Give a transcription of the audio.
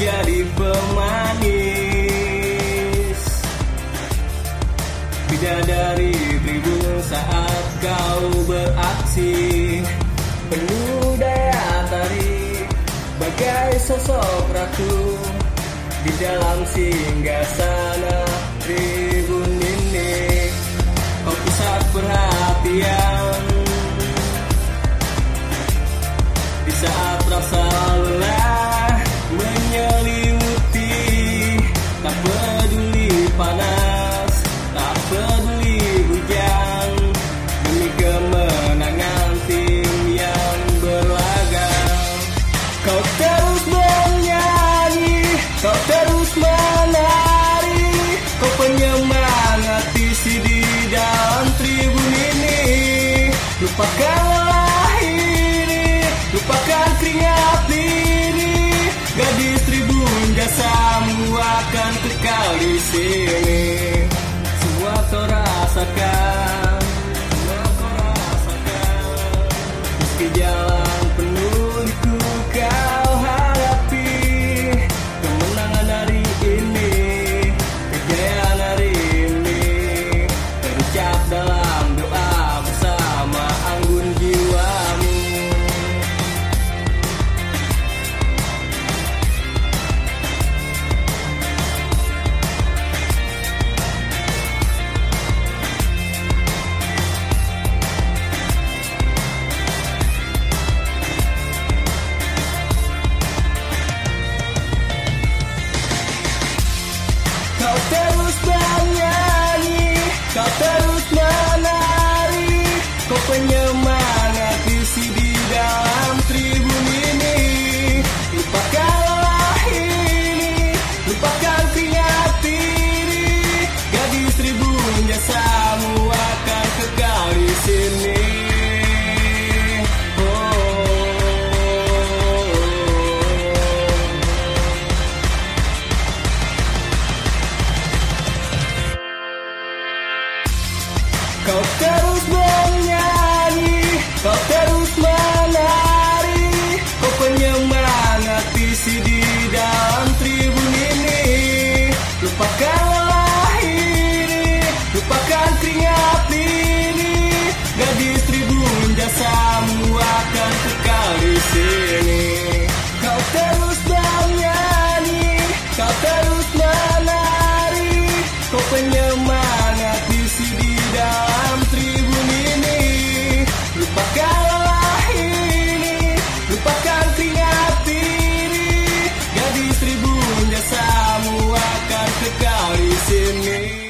jadi pemanis. Bidadari tribun saat kau beraksi Penuh daya tarik Bagai sosok ratu Di dalam singgah sana tribun ini. Kau pusat perhatian. Di saat rasa Lupakanlah ini, lupakan keringat ini Gadis tribun jasamu akan kekal di sini. Semua kau rasakan, Kau terus You.